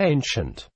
ancient.